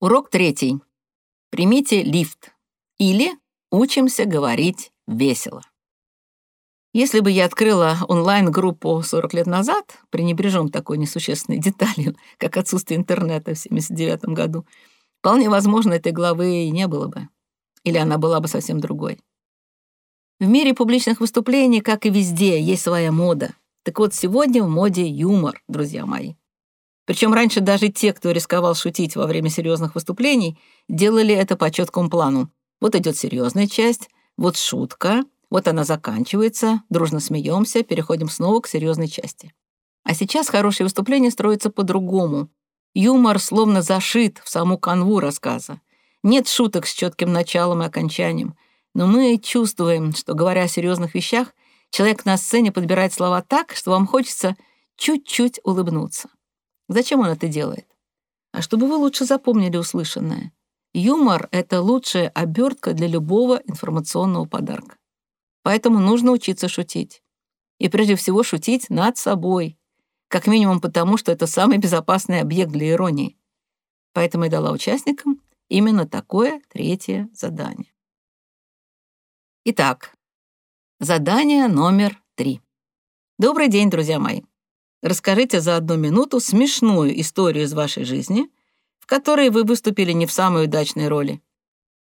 Урок третий. Примите лифт. Или учимся говорить весело. Если бы я открыла онлайн-группу 40 лет назад, пренебрежем такой несущественной деталью, как отсутствие интернета в 79 году, вполне возможно, этой главы и не было бы. Или она была бы совсем другой. В мире публичных выступлений, как и везде, есть своя мода. Так вот, сегодня в моде юмор, друзья мои. Причем раньше даже те, кто рисковал шутить во время серьезных выступлений, делали это по четкому плану. Вот идет серьезная часть, вот шутка, вот она заканчивается, дружно смеемся, переходим снова к серьезной части. А сейчас хорошее выступление строится по-другому. Юмор словно зашит в саму канву рассказа. Нет шуток с четким началом и окончанием. Но мы чувствуем, что, говоря о серьезных вещах, человек на сцене подбирает слова так, что вам хочется чуть-чуть улыбнуться. Зачем он это делает? А чтобы вы лучше запомнили услышанное. Юмор — это лучшая обертка для любого информационного подарка. Поэтому нужно учиться шутить. И прежде всего шутить над собой. Как минимум потому, что это самый безопасный объект для иронии. Поэтому я дала участникам именно такое третье задание. Итак, задание номер три. Добрый день, друзья мои. Расскажите за одну минуту смешную историю из вашей жизни, в которой вы выступили не в самой удачной роли.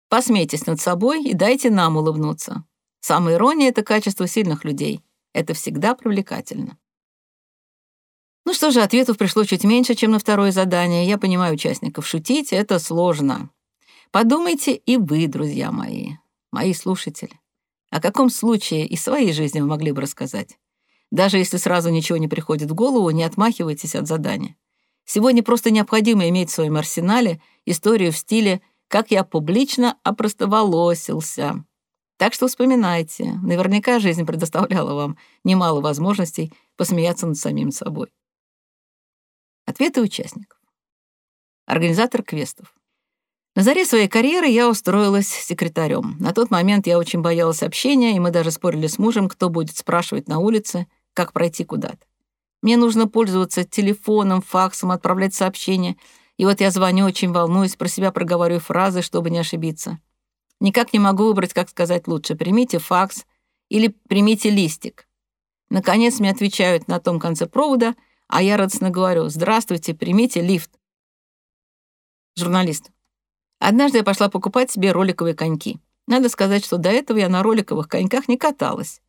Посмейтесь над собой и дайте нам улыбнуться. Самоирония — это качество сильных людей. Это всегда привлекательно. Ну что же, ответов пришло чуть меньше, чем на второе задание. Я понимаю участников. Шутить — это сложно. Подумайте и вы, друзья мои, мои слушатели. О каком случае из своей жизни вы могли бы рассказать? Даже если сразу ничего не приходит в голову, не отмахивайтесь от задания. Сегодня просто необходимо иметь в своем арсенале историю в стиле «как я публично опростоволосился». Так что вспоминайте. Наверняка жизнь предоставляла вам немало возможностей посмеяться над самим собой. Ответы участников. Организатор квестов. На заре своей карьеры я устроилась секретарем. На тот момент я очень боялась общения, и мы даже спорили с мужем, кто будет спрашивать на улице, как пройти куда-то. Мне нужно пользоваться телефоном, факсом, отправлять сообщения. И вот я звоню, очень волнуюсь, про себя проговариваю фразы, чтобы не ошибиться. Никак не могу выбрать, как сказать лучше. Примите факс или примите листик. Наконец мне отвечают на том конце провода, а я радостно говорю «Здравствуйте, примите лифт». Журналист. Однажды я пошла покупать себе роликовые коньки. Надо сказать, что до этого я на роликовых коньках не каталась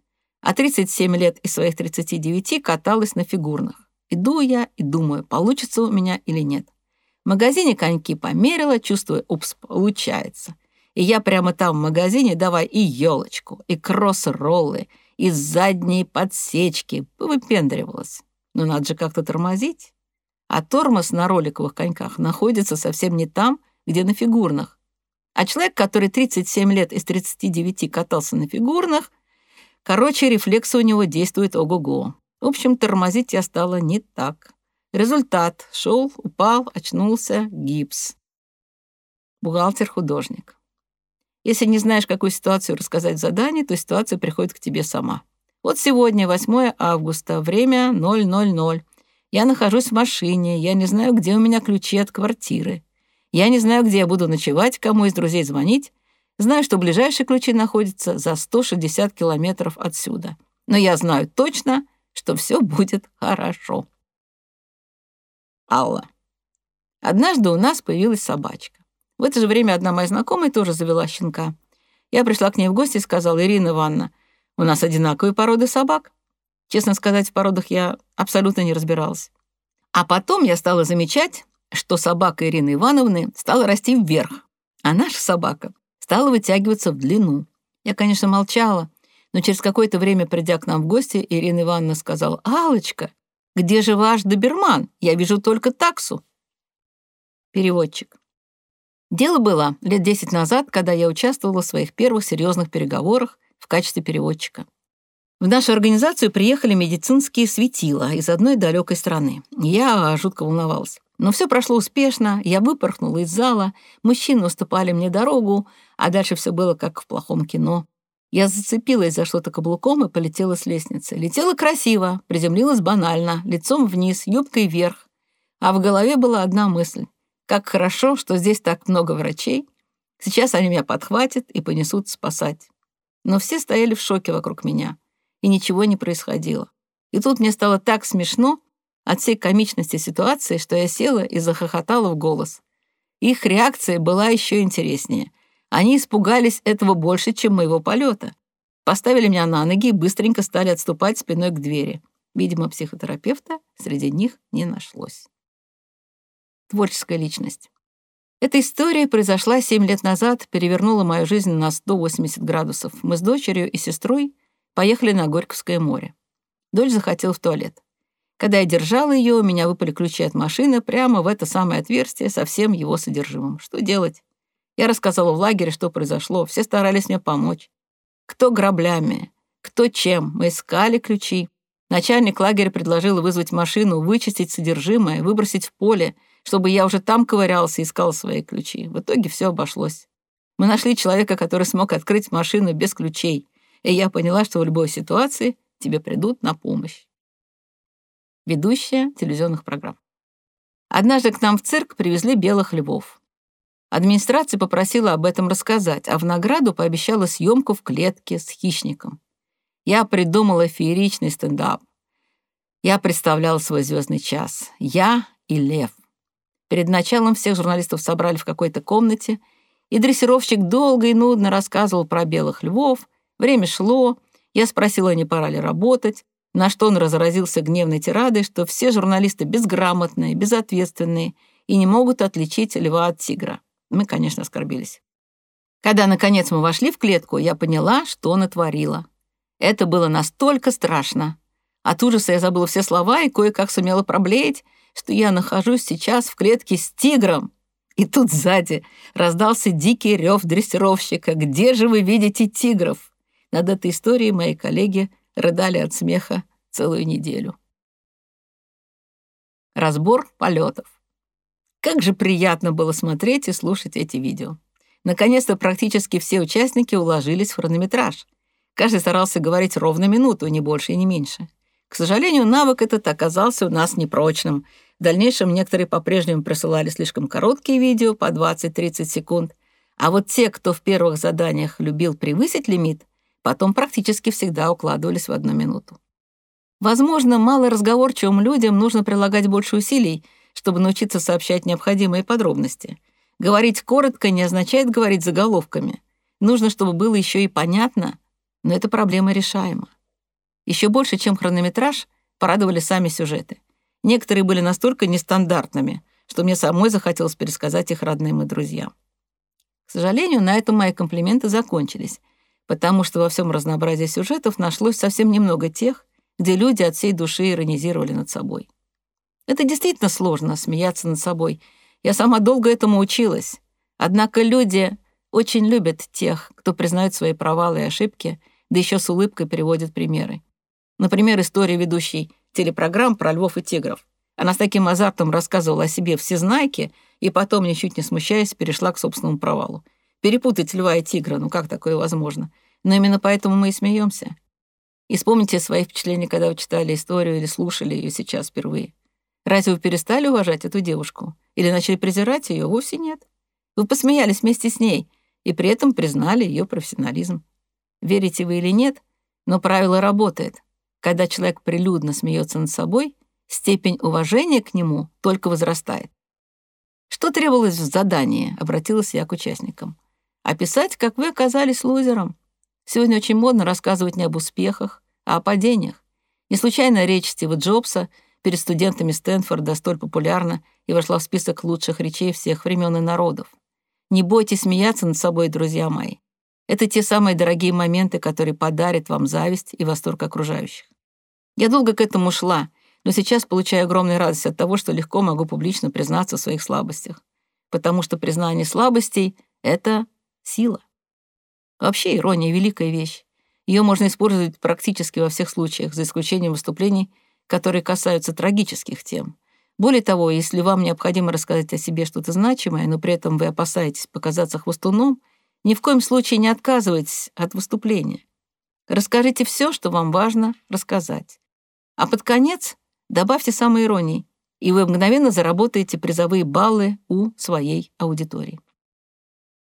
а 37 лет из своих 39 каталась на фигурных. Иду я и думаю, получится у меня или нет. В магазине коньки померила, чувствую, упс, получается. И я прямо там в магазине давай и елочку, и кросс-роллы, и задние подсечки. Выпендривалась. Но надо же как-то тормозить. А тормоз на роликовых коньках находится совсем не там, где на фигурных. А человек, который 37 лет из 39 катался на фигурных, Короче, рефлексы у него действуют ого-го. В общем, тормозить я стала не так. Результат. Шел, упал, очнулся, гипс. Бухгалтер-художник. Если не знаешь, какую ситуацию рассказать в задании, то ситуация приходит к тебе сама. Вот сегодня, 8 августа, время 000. Я нахожусь в машине, я не знаю, где у меня ключи от квартиры. Я не знаю, где я буду ночевать, кому из друзей звонить, Знаю, что ближайшие ключи находятся за 160 километров отсюда. Но я знаю точно, что все будет хорошо. Алла. Однажды у нас появилась собачка. В это же время одна моя знакомая тоже завела щенка. Я пришла к ней в гости и сказала, Ирина Ивановна, у нас одинаковые породы собак. Честно сказать, в породах я абсолютно не разбиралась. А потом я стала замечать, что собака Ирины Ивановны стала расти вверх, а наша собака стала вытягиваться в длину. Я, конечно, молчала, но через какое-то время, придя к нам в гости, Ирина Ивановна сказала, «Алочка, где же ваш доберман? Я вижу только таксу». Переводчик. Дело было лет десять назад, когда я участвовала в своих первых серьезных переговорах в качестве переводчика. В нашу организацию приехали медицинские светила из одной далекой страны. Я жутко волновалась. Но все прошло успешно, я выпорхнула из зала, мужчины уступали мне дорогу, а дальше все было как в плохом кино. Я зацепилась за что-то каблуком и полетела с лестницы. Летела красиво, приземлилась банально, лицом вниз, юбкой вверх. А в голове была одна мысль. Как хорошо, что здесь так много врачей. Сейчас они меня подхватят и понесут спасать. Но все стояли в шоке вокруг меня, и ничего не происходило. И тут мне стало так смешно от всей комичности ситуации, что я села и захохотала в голос. Их реакция была еще интереснее. Они испугались этого больше, чем моего полета. Поставили меня на ноги и быстренько стали отступать спиной к двери. Видимо, психотерапевта среди них не нашлось. Творческая личность. Эта история произошла 7 лет назад, перевернула мою жизнь на 180 градусов. Мы с дочерью и сестрой поехали на Горьковское море. Дочь захотела в туалет. Когда я держала ее, у меня выпали ключи от машины прямо в это самое отверстие со всем его содержимым. Что делать? Я рассказала в лагере, что произошло. Все старались мне помочь. Кто граблями, кто чем. Мы искали ключи. Начальник лагеря предложил вызвать машину, вычистить содержимое, выбросить в поле, чтобы я уже там ковырялся и искал свои ключи. В итоге все обошлось. Мы нашли человека, который смог открыть машину без ключей, и я поняла, что в любой ситуации тебе придут на помощь ведущая телевизионных программ. Однажды к нам в цирк привезли белых львов. Администрация попросила об этом рассказать, а в награду пообещала съемку в клетке с хищником. Я придумала фееричный стендап. Я представляла свой звездный час. Я и лев. Перед началом всех журналистов собрали в какой-то комнате, и дрессировщик долго и нудно рассказывал про белых львов. Время шло, я спросила, не пора ли работать. На что он разразился гневной тирадой, что все журналисты безграмотные, безответственные и не могут отличить льва от тигра. Мы, конечно, оскорбились. Когда, наконец, мы вошли в клетку, я поняла, что натворила. Это было настолько страшно. От ужаса я забыла все слова и кое-как сумела проблеять, что я нахожусь сейчас в клетке с тигром. И тут сзади раздался дикий рев дрессировщика. «Где же вы видите тигров?» Над этой историей мои коллеги рыдали от смеха целую неделю. Разбор полетов. Как же приятно было смотреть и слушать эти видео. Наконец-то практически все участники уложились в хронометраж. Каждый старался говорить ровно минуту, не больше и не меньше. К сожалению, навык этот оказался у нас непрочным. В дальнейшем некоторые по-прежнему присылали слишком короткие видео по 20-30 секунд, а вот те, кто в первых заданиях любил превысить лимит, потом практически всегда укладывались в одну минуту. Возможно, малоразговорчивым людям нужно прилагать больше усилий, чтобы научиться сообщать необходимые подробности. Говорить коротко не означает говорить заголовками. Нужно, чтобы было еще и понятно, но эта проблема решаема. Еще больше, чем хронометраж, порадовали сами сюжеты. Некоторые были настолько нестандартными, что мне самой захотелось пересказать их родным и друзьям. К сожалению, на этом мои комплименты закончились, потому что во всем разнообразии сюжетов нашлось совсем немного тех, где люди от всей души иронизировали над собой. Это действительно сложно — смеяться над собой. Я сама долго этому училась. Однако люди очень любят тех, кто признает свои провалы и ошибки, да еще с улыбкой приводит примеры. Например, история ведущей телепрограмм про львов и тигров. Она с таким азартом рассказывала о себе всезнайке и потом, ничуть не смущаясь, перешла к собственному провалу. Перепутать льва и тигра, ну как такое возможно? Но именно поэтому мы и смеемся. И вспомните свои впечатления, когда вы читали историю или слушали ее сейчас впервые. Разве вы перестали уважать эту девушку? Или начали презирать ее? Вовсе нет. Вы посмеялись вместе с ней и при этом признали ее профессионализм. Верите вы или нет, но правило работает. Когда человек прилюдно смеется над собой, степень уважения к нему только возрастает. Что требовалось в задании, обратилась я к участникам. Описать, как вы оказались лузером. Сегодня очень модно рассказывать не об успехах, а о падениях. Не случайно речь Стива Джобса перед студентами Стэнфорда столь популярна и вошла в список лучших речей всех времен и народов. Не бойтесь смеяться над собой, друзья мои. Это те самые дорогие моменты, которые подарят вам зависть и восторг окружающих. Я долго к этому шла, но сейчас получаю огромную радость от того, что легко могу публично признаться в своих слабостях. Потому что признание слабостей — это сила. Вообще ирония — великая вещь. Ее можно использовать практически во всех случаях, за исключением выступлений, которые касаются трагических тем. Более того, если вам необходимо рассказать о себе что-то значимое, но при этом вы опасаетесь показаться хвостуном, ни в коем случае не отказывайтесь от выступления. Расскажите все, что вам важно рассказать. А под конец добавьте самой иронии. и вы мгновенно заработаете призовые баллы у своей аудитории.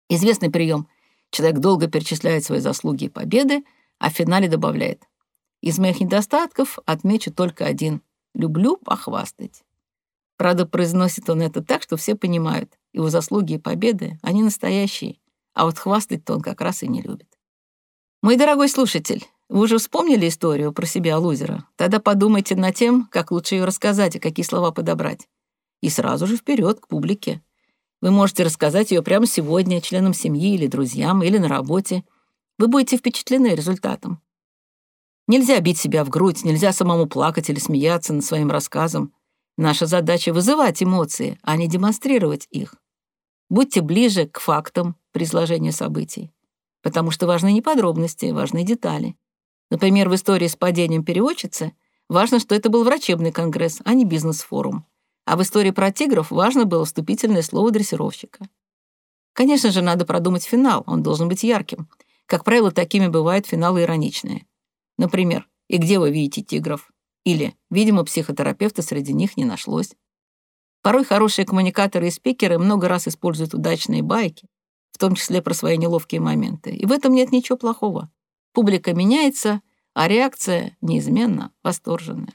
Известный прием. Человек долго перечисляет свои заслуги и победы, а в финале добавляет. Из моих недостатков отмечу только один. Люблю похвастать. Правда, произносит он это так, что все понимают. Его заслуги и победы, они настоящие, а вот хвастать-то он как раз и не любит. Мой дорогой слушатель, вы уже вспомнили историю про себя лузера? Тогда подумайте над тем, как лучше ее рассказать и какие слова подобрать. И сразу же вперед к публике. Вы можете рассказать ее прямо сегодня членам семьи или друзьям, или на работе. Вы будете впечатлены результатом. Нельзя бить себя в грудь, нельзя самому плакать или смеяться над своим рассказом. Наша задача — вызывать эмоции, а не демонстрировать их. Будьте ближе к фактам при изложении событий, потому что важны не подробности, важны детали. Например, в истории с падением переводчицы важно, что это был врачебный конгресс, а не бизнес-форум. А в истории про тигров важно было вступительное слово дрессировщика. Конечно же, надо продумать финал, он должен быть ярким. Как правило, такими бывают финалы ироничные. Например, «И где вы видите тигров?» Или, видимо, психотерапевта среди них не нашлось. Порой хорошие коммуникаторы и спикеры много раз используют удачные байки, в том числе про свои неловкие моменты. И в этом нет ничего плохого. Публика меняется, а реакция неизменно восторженная.